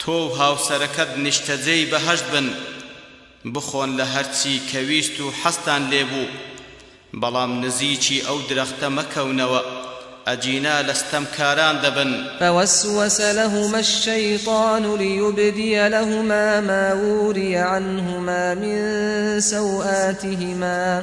تۆ و هاوسەرەکەت نیشتەجێی بەهەشت بن، بخۆن لە هەرچی کە ویست و حەزتان لێ بوو، بەڵام نزیکی ئەو درەختە مەکەونەوە، ئەگینا لە ستەمکاران دەبن. فوسوس لهما الشیطان لیبدی لهما ما ووری عنهما من سوآتهما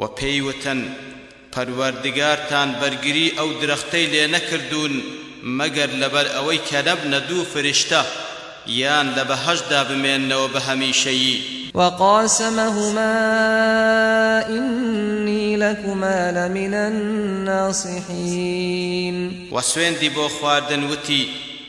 وە پێی وتن، پەروەردگارتان بەرگری ئەو درەختەی لێ نەکردوون مەگەر لەبەر ئەوەی کە نەبنە دوو فریشتە، یان لە بەهەشتدا بمێننەوە بە هەمیشەیی. وقاسمهما ئیننی لەکوما لەمن الناصحین. وە سوێندی بۆ خواردن وتی،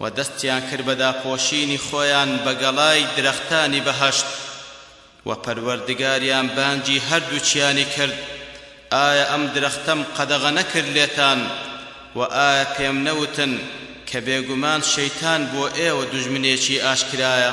و دەستیان کرد بە داپۆشینی خۆیان بە گەڵای درەختانی بەهەشت، وە پەروەردگاریان بانگی هەردووکیانی کرد، ئایا ئەم درەختەم قەدەغە نەکرد لێتان، وە ئایا پێم نەوتن کە بێگومان شەیتان بۆ ئێوە دوژمنێکی ئاشکرایە؟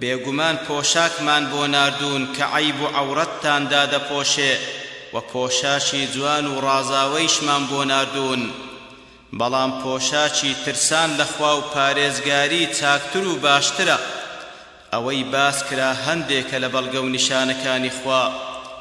بێگومان پۆشاکمان بۆ ناردوون کە عەیب و عەورەتتان دادەپۆشێ و پۆشاکی جوان و ڕازاوەیشمان بۆ ناردوون، بەڵام پۆشاکی ترسان لە خوا و پارێزگاری چاکتر و باشترە. ئەوەی باس کرا هەندێکە لە بەڵگە و نیشانەکانی خوا.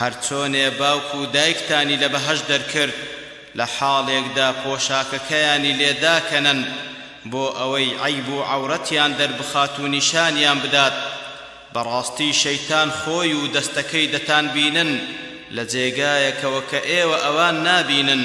هەرچۆنێ باوک و دایکتانی لە بەهەشت دەرکرد، لە حاڵێکدا پۆشاکەکەیانی لێ داکەنن بۆ ئەوەی عەیب و عەورەتیان دەربخات و نیشانیان بدات، بەڕاستی شەیتان خۆی و دەستەکەی دەتانبینن لە جێگایەکەوە کە ئێوە ئەوان نابینن.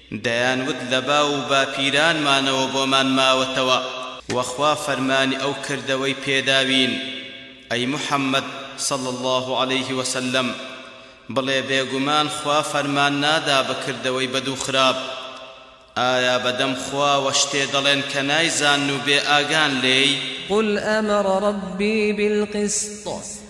دەیانوت لە باو و باپیرانمانەوە بۆمان ماوەتەوە و خوا فەرمانی ئەو کردەوەی پێداوین، ئەی محەممەد صلی اللە علیە وسلم بڵێ بێگومان خوا فەرمان نادا بە کردەوەی بەد و خراپ، ئایا بەدەم خواوە شتێ دەڵێن کە نایزانن و بێ ئاگان لێی؟ قل امر ربی بالقسط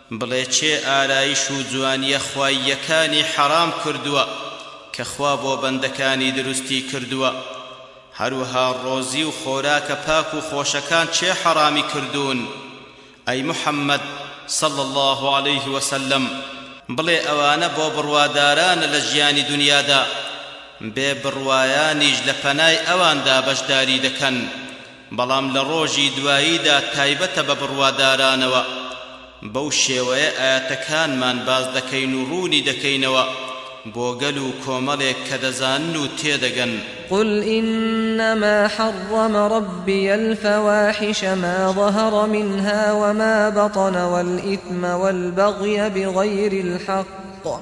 بڵێ کێ ئارایش و جوانیە خواییەکانی حەرام کردووە کە خوا بۆ بەندەکانی دروستی کردووە؟ هەروەها ڕۆزی و خۆراکە پاک و خۆشەکان کێ حەرامی کردوون؟ ئەی محمد صلی اللە علیه وسلم بڵێ ئەوانە بۆ بڕوادارانە لە ژیانی دونیادا، بێ بڕوایانیش لە پەنای ئەواندا بەشداری دەکەن. بەڵام لە ڕۆژی دواییدا تایبەتە بە بڕوادارانەوە، بەو شێوەیە ئایەتەکانمان باس دەکەین و ڕوونی دەکەینەوە بۆ گەل و کۆمەڵێک کە دەزانن و تێدەگەن. قل انما حرم ربی الفواحش ما ظهر منها وما بطن والاثم والبغی بغیر الحق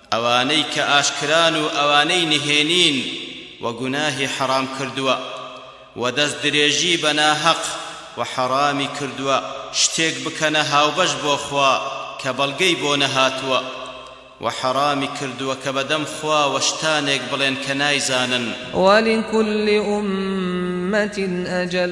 ئەوانەی کە ئاشکران و ئەوانەی نهێنین و گوناهی حەڕام کردووە و دەست درێژی بە ناهەق و حەڕامی کردووە شتێک بکەنە هاوبەش بۆ خوا کە بەڵگەی بۆ نەهاتووە و حەڕامی کردووە کە بەدەم خواوە شتانێک بڵێن کە نایزانن. ولکل امة اجل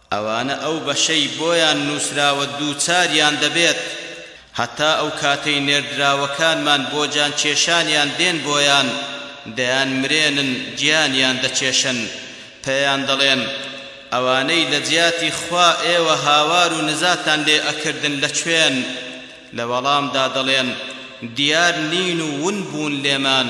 ئەوانە ئەو بەشەی بۆیان نووسراوە دووچاریان دەبێت، هەتا ئەو کاتەی نێردراوەکانمان بۆ جانکێشانیان دێن بۆیان، دەیانمرێنن، گیانیان دەکێشن، پێیان دەڵێن، ئەوانەی لە جیاتی خوا ئێوە هاوار و نزاتان لێ ئەکردن لە کوێن؟ لە وەڵامدا دەڵێن، دیار نین و ون بوون لێمان.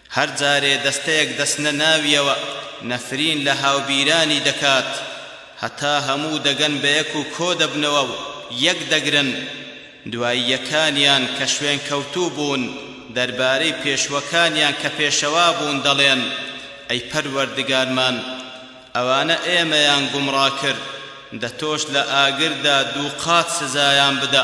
هەر جارێ دەستەیەک دەچنە ناویەوە نەفرین لە هاوبیرانی دەکات هەتا هەموو دەگەن بەیەک و کۆدەبنەوە و یەک دەگرن دواییەکانیان کە شوێنکەوتوو بوون دەربارەی پێشوەکانیان کە پێشەوا بوون دەڵێن ئەی پەروەردگارمان ئەوانە ئێمەیان گومڕاکرد دە تۆش لە ئاگردا دووقات سزایان بدە.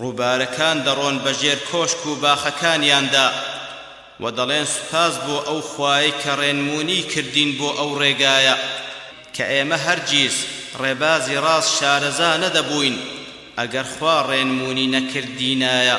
ڕووبارەکان دەڕۆن بە ژێر کۆشک و باخەکانیاندا و دەڵێن سوپاس بۆ ئەو خوایەی کە ڕێنموونیی کردین بۆ ئەو ڕێگایە، کە ئێمە هەرگیز ڕێبازی ڕاست شارەزا نەدەبووین ئەگەر خوا ڕێنموونی نەکردینایە.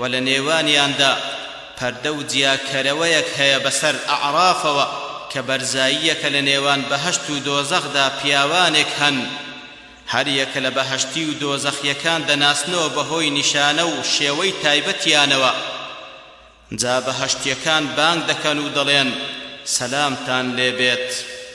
وە لە نێوانیاندا پەردە و جیاکەرەوەیەک هەیە بەسەر ئەعرافەوە کە بەرزاییەکە لە نێوان بەهەشت و دۆزەخدا پیاوانێک هەن هەریەکە لە بەهەشتی و دۆزەخیەکان دەناسنەوە بەهۆی نیشانە و شێوەی تایبەتیانەوە جا بەهەشتیەکان بانگ دەکەن و دەڵێن سەلامتان لێبێت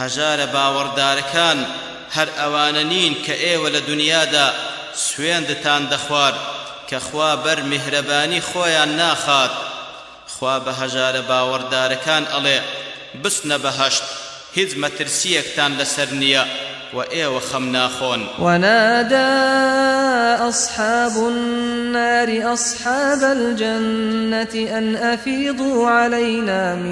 هەژارە باوەڕدارەکان هەر ئەوانە نین کە ئێوە لە دنیادا سوێندتان دەخوارد کە خوا بەر میهرەبانی خۆیان ناخات، خوا بە هەژارە باوەڕدارەکان ئەڵێ، بچنە بەهەشت، هیچ مەترسییەکتان لەسەر نییە و ئێوە خەم ناخۆن. ونادى اصحاب النار اصحاب الجنة ان افیضوا علینا من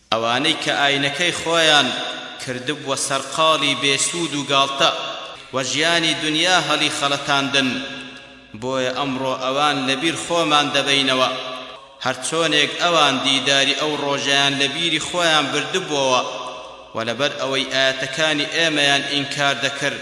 ئەوانەی کە ئاینەکەی خۆیان کردبووە سەرقاڵی بێ سوود و گاڵتە و ژیانی دونیا هەڵیخەڵەتاندن، بۆیە ئەمڕۆ ئەوان لە بیر خۆمان دەبەینەوە، هەر چۆنێک ئەوان دیداری ئەو ڕۆژەیان لە بیری خۆیان بردبووەوە و لەبەر ئەوەی ئایەتەکانی ئێمەیان ئینکار دەکرد،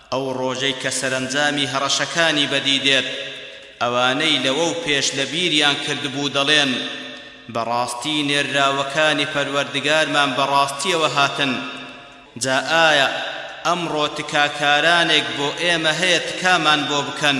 ئەو ڕۆژەی کە سەرەنجامی هەڕەشەکانی بەدی دێت، ئەوانەی لەوەو پێش لەبیریان کردبوو دەڵێن، بەڕاستی نێرراوەکانی پەروەردگارمان بەڕاستیەوە هاتن، جا ئایا ئەمڕۆ تکاکارانێک بۆ ئێمە هەیە تکامان بۆ بکەن؟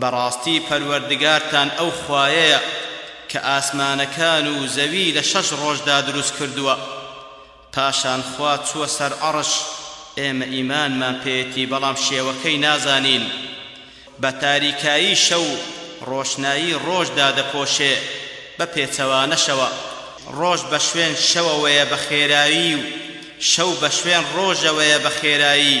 بەڕاستی پەروەردگارتان ئەو خوایەیە کە ئاسمانەکان و زەوی لە شەش ڕۆژدا دروست کردووە، پاشان خوا چووە سەر عەڕش، ئێمە ئیمانمان پێیەتی بەڵام شێوەکەی نازانین، بە تاریکایی شەو ڕۆشنایی ڕۆژ دادەپۆشێ بە پێچەوانەشەوە. ڕۆژ بە شوێن شەوەوەیە بە خێرایی و شەو بە شوێن ڕۆژەوەیە بە خێرایی.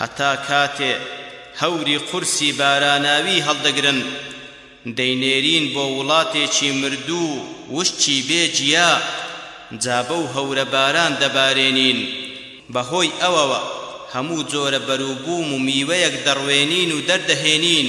هەتا کاتێ هەوری قورسی باراناوی هەڵدەگرن دەینێرین بۆ وڵاتێکی مردوو و وشکی بێ گیا جا بەو هەورە باران دەبارێنین بەهۆی ئەوەوە هەموو جۆرە بەروبووم و میوەیەک دەڕوێنین و دەردەهێنین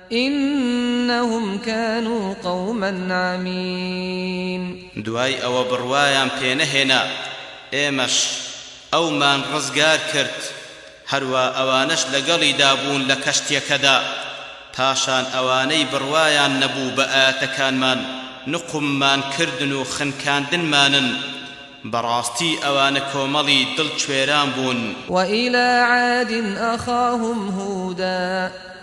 انهم کانو قوما عمین. دوای ئەوە بڕوایان پێ نەهێنا ئێمەش ئەومان ڕزگار کرد هەروا ئەوانەش لەگەڵیدا بوون لە کەشتیەکەدا پاشان ئەوانەی بڕوایان نەبوو بە ئایەتەکانمان نوقممان کردن و خنکاندنمانن بەڕاستی ئەوانە کۆمەڵی دڵ کوێران بوون. وإلی عاد اخاهم هودا.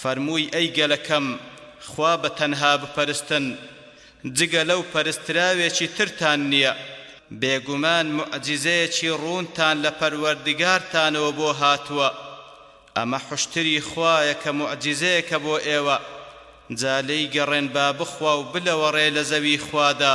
فەرمووی، ئەی گەلەکەم، خوا بە تەنها بپەرستن، جگە لەو پەرستراوێکی ترتان نییە، بێگومان موعجیزەیەکی ڕوونتان لە پەروەردگارتانەوە بۆ هاتووە، ئەمە حوشتری خوایە کە موعجیزەیەکە بۆ ئێوە، جا لێی گەڕێن با بخوا و بلەوەڕێ لە زەوی خوادا،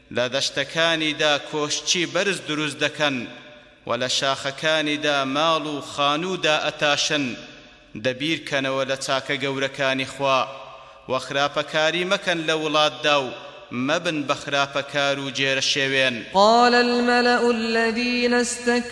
لە دەشتەکانیدا کۆشکی بەرز دروست دەکەن و لە شاخەکانیدا ماڵ و خانوو دائەتاشن، دە بیرکەنەوە لە چاکە گەورەکانی خوا و خراپەکاری مەکەن لە وڵاتدا و مەبن بە خراپەکار و گێرەشێوێن. قال الملأ الذین استک.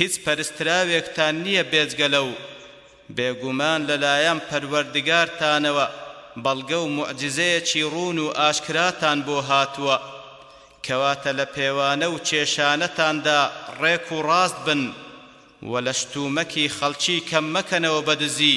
هیچ پەرستراوێکتان نییە بێجگە لە و، بێگومان لەلایەن پەروەردگارتانەوە بەڵگە و موعجیزەیەکی ڕوون و ئاشکراتان بۆ هاتووە، کەواتە لە پێوانە و کێشانەتاندا ڕێک و ڕاست بن، وە لە شتومەکی خەڵکی کەم مەکەنەوە بە دزی،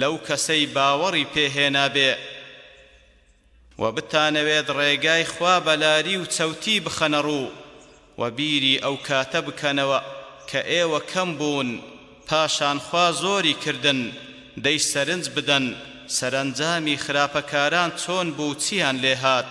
لەو کەسەی باوەڕی پێ هێنابێ و بتانەوێت ڕێگای خوا بەلاری و چەوتی بخەنە ڕوو و بیری ئەو کاتە بکەنەوە کە ئێوە کەم بوون پاشان خوا زۆری کردن دەی سەرنج بدەن سەرەنجامی خراپەکاران چۆن بوو چیان لێهات.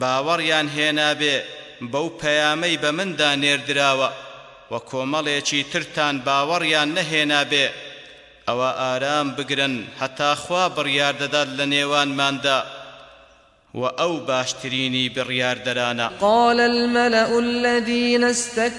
باوەڕیان هێنابێ بەو پەیامەی بە مندا نێردراوە و کۆمەڵێکی ترتان باوەڕیان نەهێنابێ، ئەوا ئارام بگرن هەتا خوا بڕیار دەدات لە نێوانماندا و ئەو باشترینی بڕیاردەرانە. قال الملأ الذین استک.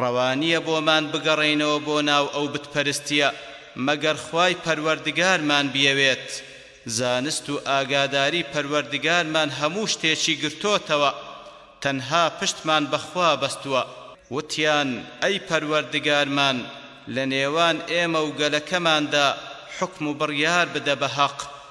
ڕەوا نییە بۆمان بگەڕێینەوە بۆ ناو ئەو بتپەرستییە مەگەر خوای پەروەردگارمان بیەوێت، زانست و ئاگاداری پەروەردگارمان هەموو شتێکی گرتۆتەوە، تەنها پشتمان بە خوا بەستووە. وتیان، ئەی پەروەردگارمان لە نێوان ئێمە و گەلەکەماندا حوکم و بڕیار بدە بە هەق،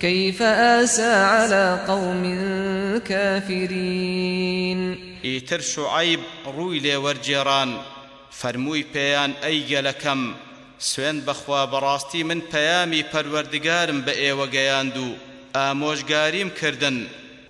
کیف ئاسا علی قوم کافرین. ئیتر شوعەیب ڕووی لێ وەرگێڕان فەرمووی پێیان ئەی گەلەکەم سوێند بەخوا بەڕاستی من پەیامی پەروەردگارم بە ئێوە گەیاند و ئامۆژگاریم کردن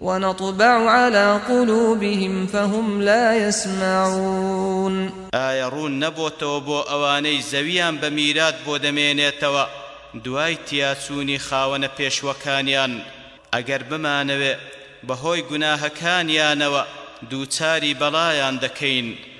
ونطبع علی قلوبهم فهم لا یسمعون. ئایا ڕوون نەبۆتەوە بۆ ئەوانەی زەوییان بە میرات بۆ دەمێنێتەوە دوای تیاچوونی خاوەنە پێشووەکانیان ئەگەر بمانەوێ بەهۆی گوناهەکانیانەوە دووچاری بەڵایان دەکەین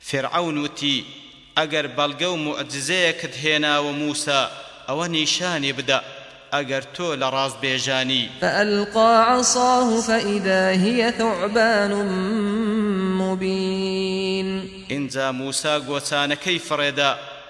فیرعەون وتی، ئەگەر بەڵگە و موعجیزەیەکت هێناوە موسا، ئەوە نیشانی بدە، ئەگەر تۆ لە ڕاستبێژانی. فألقی عصاه فإذا هی ثعبان مبین. ئینجا موسا گۆچانەکەی فڕێدا،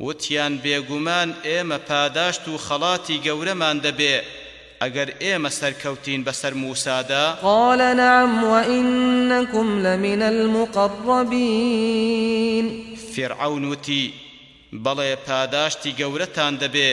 وتیان بێگومان ئێمە پاداشت و خەڵاتی گەورەمان دەبێ ئەگەر ئێمە سەرکەوتین بەسەر موسادا؟ قال نعم وانکم لمن المقربین. فیرعەون وتی، بەڵێ پاداشتی گەورەتان دەبێ.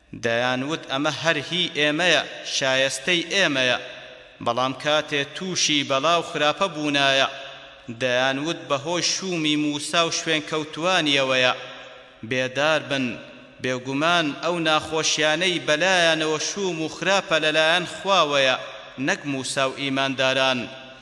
دەیان وت ئەمە هەر هی ئێمەیە، شایەستەی ئێمەیە، بەڵام کاتێ تووشی بەڵا و خراپە بوونایە، دەیان وت بە هۆی شوومی مووسا و شوێنکەوتووانیەوەیە، بێدار بن، بێگومان ئەو ناخۆشیانەی بەلایانەوە شووم و خراپە لەلایەن خواوەیە نەک مووسا و ئیمانداران،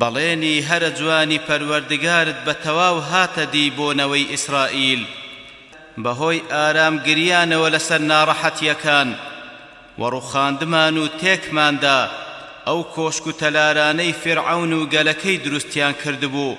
بەڵێنی هەرە جوانی پەروەردگارت بە تەواو هاتە دی بۆ نەوەی ئیسرائیل بەهۆی ئارام گریانەوە لەسەر ناڕەحەتیەکان وە ڕوخاندمان و تێکماندا ئەو کۆشک و تەلارانەی فیرعەون و گەلەکەی دروستیان کردبوو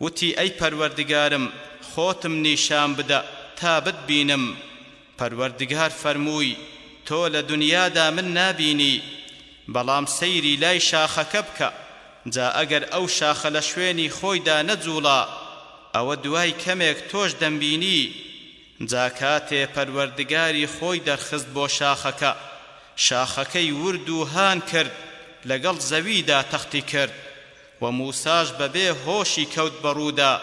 وتی، ئەی پەروەردگارم خۆتم نیشان بدە تا بتبینم، پەروەردگار فەرمووی، تۆ لە دنیادا من نابینی، بەڵام سەیری لای شاخەکە بکە، جا ئەگەر ئەو شاخە لە شوێنی خۆیدا نەجووڵا، ئەوە دوای کەمێک تۆش دەمبینی، جا کاتێ پەروەردگاری خۆی دەرخست بۆ شاخەکە، شاخەکەی ورد و هان کرد، لەگەڵ زەویدا تەختی کرد. و موساش بەبێ هۆشی کەوت بەڕوودا،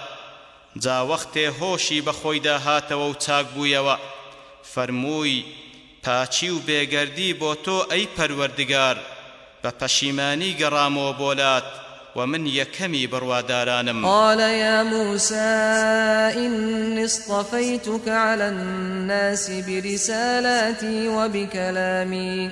جا وەختێ هۆشی بەخۆیدا هاتەوە و چاک بوویەوە، فەرمووی، پاکی و بێگەردی بۆ تۆ ئەی پەروەردگار، بە پەشیمانی گەڕامەوە بۆ لات و من یەکەمی بڕوادارانم. قال یا موسی ئینی اصطفیتک علی الناس برسالاتی و بکلامی،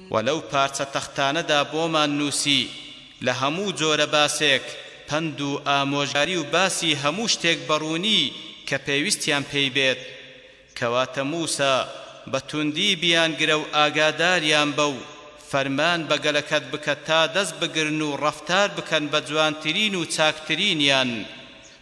و لەو پارچە تەختانەدا بۆمان نووسی لە هەموو جۆرە باسێک پەند و ئامۆژگاری و باسی هەموو شتێک بە ڕوونی کە پێویستیان پێی بێت. کەواتە مووسا بە توندی بیانگرە و ئاگاداریان بە و فەرمان بە گەلەکەت بکە تا دەست بگرن و ڕەفتار بکەن بە جوانترین و چاکترینیان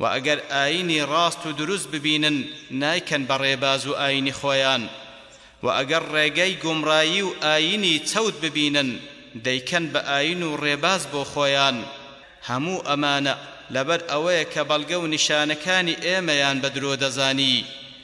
وە ئەگەر ئاینی ڕاست و دروست ببینن نایکەن بە ڕێباز و ئاینی خۆیان وە ئەگەر ڕێگەی گومڕایی و ئاینی چەوت ببینن دەیکەن بە ئاین و ڕێباز بۆ خۆیان هەموو ئەمانە لەبەر ئەوەیە کە بەڵگە و نیشانەکانی ئێمەیان بە درۆ دەزانی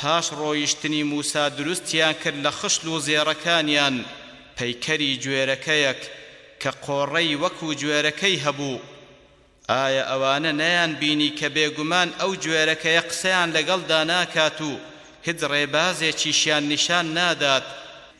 پاش ڕۆیشتنی موسا دروستیان کرد لە خشڵ و زێڕەکانیان پەیکەری گوێرەکەیەک کە قۆڕەی وەکو گوێرەکەی هەبوو، ئایا ئەوانە نەیان بینی کە بێگومان ئەو گوێرەکەیە قسەیان لەگەڵدا ناکات و هچ ڕێبازێکیشیان نیشان نادات،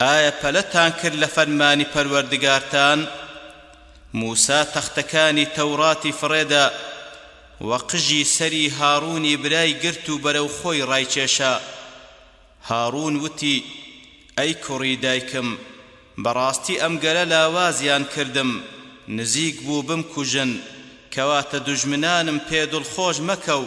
ئایا پەلەتان کرد لە فەرمانی پەروەردگارتان؟ موسا تەختەکانی تەوڕاتی فڕێدا و قژی سەری هاڕوونی برای گرت و بەرەو خۆی ڕایکێشا. هاڕوون وتی، ئەی کوڕی دایکم، بەڕاستی ئەم گەلە لاوازیان کردم، نزیک بوو بمکوژن، کەواتە دوژمنانم پێ دڵخۆش مەکە و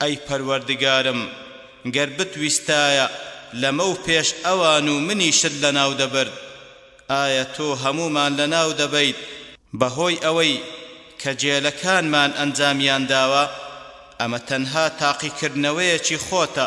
ئەی پەروەردگارم گەر بتویستایە لەمەو پێش ئەوان و منیشت لەناو دەبرد ئایا تۆ هەموومان لەناو دەبەیت، بەهۆی ئەوەی کە گێلەکانمان ئەنجامیان داوە، ئەمە تەنها تاقیکردنەوەیەکی خۆتە،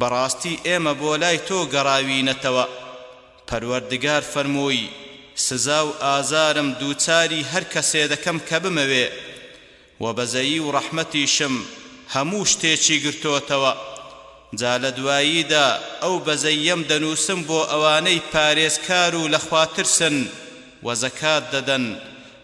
بەڕاستی ئێمە بۆ لای تۆ گەڕاوینەتەوە. پەروەردگار فەرمووی، سزا و ئازارم دووچاری هەر کەسێ دەکەم کە بمەوێ. وە بەزەیی و ڕەحمەتیشم هەموو شتێکی گرتۆتەوە. جا لە دواییدا ئەو بەزەییەم دەنووسم بۆ ئەوانەی پارێزکار و لەخوا ترسن و زەکات دەدەن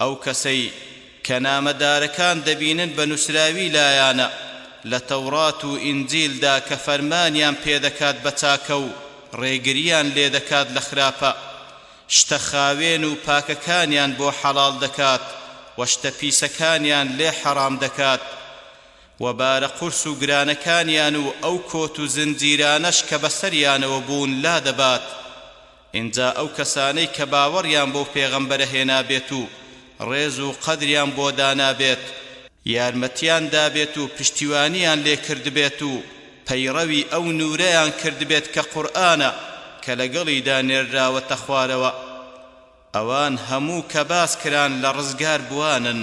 ئەو کەسەی کە نامەدارەکان دەبینن بە نووسراوی لایانە لە تەوڕات و ئینجیلدا کە فەرمانیان پێدەکات بە چاکە و ڕێگرییان لێدەکات لە خراپە، شتە خاوێن و پاکەکانیان بۆ حەڵاڵ دەکات و شتە پیسەکانیان لێ حەڕام دەکات و بارە قورس و گرانەکانیان و ئەو کۆت و زنجیرانەش کە بەسەریانەوە بوون لادەبات. ئینجا ئەو کەسانەی کە باوەڕیان بەو پێغەمبەرە هێنابێت و ڕێز و قەدریان بۆ دانابێت، یارمەتیان دابێت و پشتیوانیان لێ کردبێت و پەیڕەوی ئەو نوورەیان کردبێت کە قورئانە کە لەگەڵیدا نێرراوەتە خوارەوە، ئەوان هەموو کە باس کران لە ڕزگار بووانن.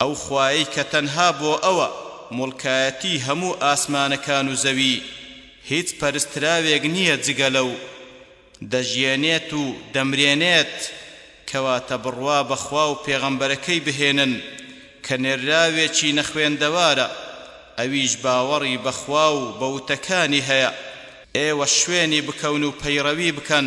ئەو خوایەی کە تەنها بۆ ئەوە موڵکایەتی هەموو ئاسمانەکان و زەوی هیچ پەرستراوێک نییە جگە لەو، دەژیێنێت و دەمرێنێت، کەواتە بڕوا بە خوا و پێغەمبەرەکەی بهێنن کە نێرراوێکی نەخوێندەوارە ئەویش باوەڕی بە خوا و بە وتەکانی هەیە، ئێوەش شوێنی بکەون و پەیڕەوی بکەن.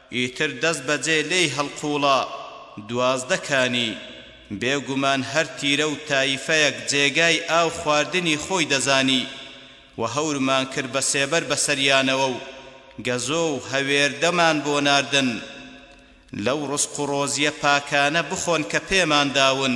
ئیتر دەست بەجێ لێی هەڵقوڵە، دوازدە کانی، بێ گومان هەر تیرە و تایفەیەک جێگای ئاو خواردنی خۆی دەزانی و هەورمان کرد بە سێبەر بەسەریانەوە و گەزۆ و هەوێردەمان بۆ ناردن لەو ڕزق و ڕۆزییە پاکانە بخۆن کە پێمان داون.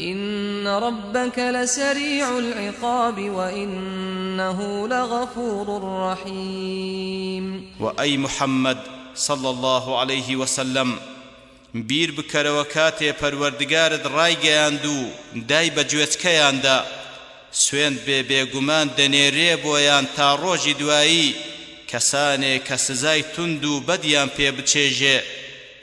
ان ربک لسریع العقاب و انه لغفور رحیم و ئەی محمد صلی اللە علیه وسلم بیر بکەرەوە کاتێ پەروەردگارت ڕایگەیاند و دای بە گوێچکەیاندا سوێند بێ بێگومان دەنێرێ بۆیان تا ڕۆژی دوایی کەسانێ کە سزای توند و بەدیان پێ بچێژێ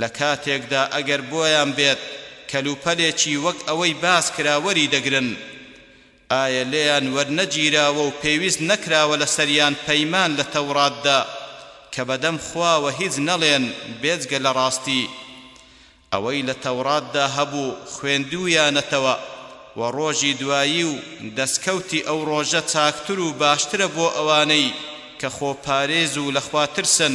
لە کاتێکدا ئەگەر بۆیان بێت کەلوپەلێکی وەک ئەوەی باس کرا وەریدەگرن، ئایا لێیان وەرنەگیراوە و پێویست نەکراوە لەسەریان پەیمان لە تەوراتدا کە بەدەم خواوە هیچ نەڵێن بێجگە لە ڕاستی؟ ئەوەی لە تەوراتدا هەبوو خوێندوویانەتەوە و ڕۆژی دوایی و دەستکەوتی ئەو ڕۆژە چاکتر و باشترە بۆ ئەوانەی کە خۆپارێز و لەخوا ترسن،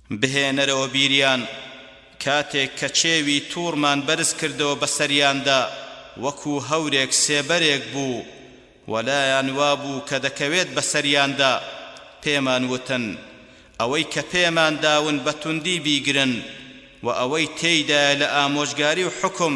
بهێنەرەوە بیریان کاتێک کە چێوی توڕمان بەرز کردەوە بەسەریاندا وەکو هەورێک سێبەرێک بوو و لایان وابوو کە دەکەوێت بەسەریاندا پێمان وتن ئەوەی کە پێمان داون بەتوندی بیگرن و ئەوەی تێیدایە لە ئامۆژگاری و حوکم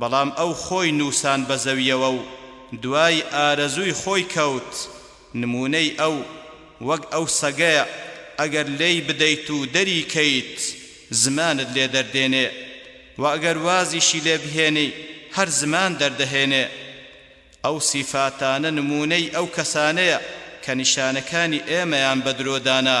بەڵام ئەو خۆی نووسان بە زەویەوە و دوای ئارەزووی خۆی کەوت، نموونەی ئەو وەک ئەو سەگەیە ئەگەر لێی بدەیت و دەری کەیت زمانت لێ دەردێنێ و ئەگەر وازیشی لێ بهێنی هەر زمان دەردەهێنێ. ئەو سیفاتانە نموونەی ئەو کەسانەیە کە نیشانەکانی ئێمەیان بە درۆ دانا.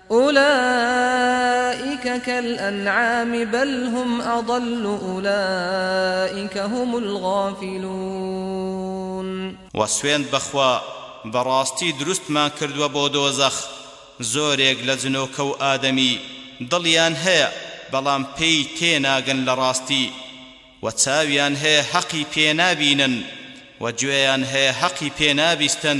ئولائیک کالانعام بل هم اضل ئولائیک هم الغافلون. وە سوێند بەخوا بەڕاستی دروستمان کردووە بۆ دۆزەخ زۆرێک لە جنۆکە و ئادەمی دڵیان هەیە بەڵام پێی تێ ناگەن لە ڕاستی وە چاویان هەیە هەقی پێ نابینن وە گوێیان هەیە هەقی پێ نابیستن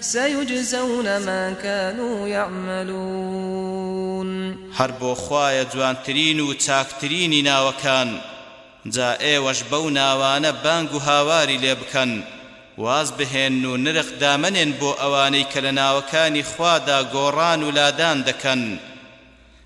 سیجزون ما کانو یعملون. هەر بۆ خوایە جوانترین و چاکترینی ناوەکان، جا ئێوەش بەو ناوانە بانگ و هاواری لێ بکەن، واز بهێنن و نرخ دامەنێن بۆ ئەوانەی کە لە ناوەکانی خوادا گۆڕان و لادان دەکەن،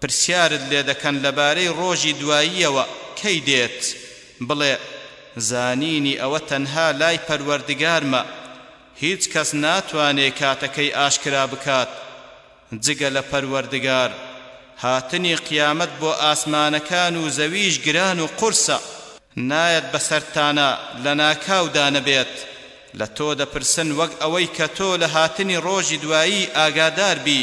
پرسیارت لێ دەکەن لەبارەی ڕۆژی دواییەوە کەی دێت، بڵێ، زانینی ئەوە تەنها لای پەروەردگارمە، هیچ کەس ناتوانێ کاتەکەی ئاشکرا بکات جگە لە پەروەردگار، هاتنی قیامەت بۆ ئاسمانەکان و زەویش گران و قورسە، نایەت بەسەرتانا لەناکاودا نەبێت، لە تۆ دەپرسن وەک ئەوەی کە تۆ لە هاتنی ڕۆژی دوایی ئاگادار بی،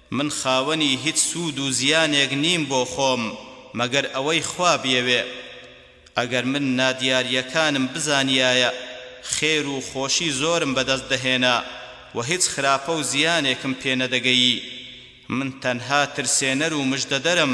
من خاوەنی هیچ سوود و زیانێک نیم بۆ خۆم مەگەر ئەوەی خوا بیەوێ. ئەگەر من نادیارییەکانم بزانیایە خێر و خۆشی زۆرم بەدەست دەهێنا و هیچ خراپە و زیانێکم پێ نەدەگەیی. من تەنها ترسێنەر و مژدەدەرم.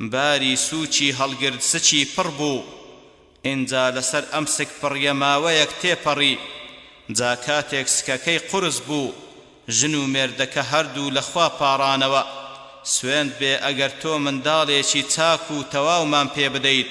باری سووچی هەڵگرت سکی پڕ بوو ئینجا لەسەر ئەم سک پڕیە ماوەیەک تێپەڕی جا کاتێک سکەکەی قورس بوو ژن و مێردەکە هەردوو لە خوا پاڕانەوە سوێند بێ ئەگەر تۆ منداڵێکی چاک و تەواومان پێ بدەیت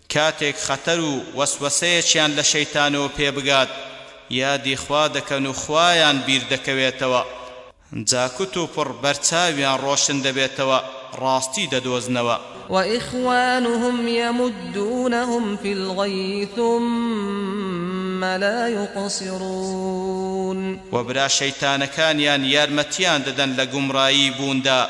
کاتێک خەتەر و وەسوەسەیەکیان لە شەیتانەوە پێ بگات یادی خوا دەکەن و خوایان بیر دەکەوێتەوە جا کوتوپڕ بەر چاویان ڕۆشن دەبێتەوە ڕاستی دەدۆزنەوە. وإخوانهم یمدونهم فی الغی ثم لا یقصرون. وە برا شەیتانەکانیان یارمەتیان دەدەن لە گومڕایی بووندا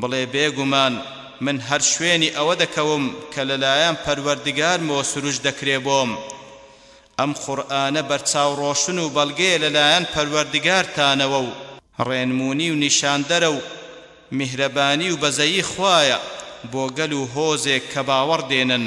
بڵێ بێگومان من هەر شوێنی ئەوە دەکەوم کە لەلایەن پەروەردگارمەوە سروشت دەکرێ بۆم. ئەم قورئانە بەرچاو ڕۆشن و بەڵگەیە لەلایەن پەروەردگارتانەوە و. ڕێنمونی و نیشاندەرە و میهرەبانی و بەزەیی خوایە بۆ گەل و هۆزێک کە باوەڕ دێنن.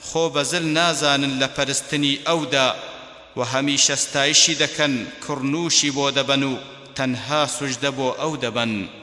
خۆ بە زل نازانن لە پەرستنی ئەودا و هەمیشە ستایشی دەکەن، کڕنووشی بۆ دەبەن و تەنها سوجدە بۆ ئەو دەبەن.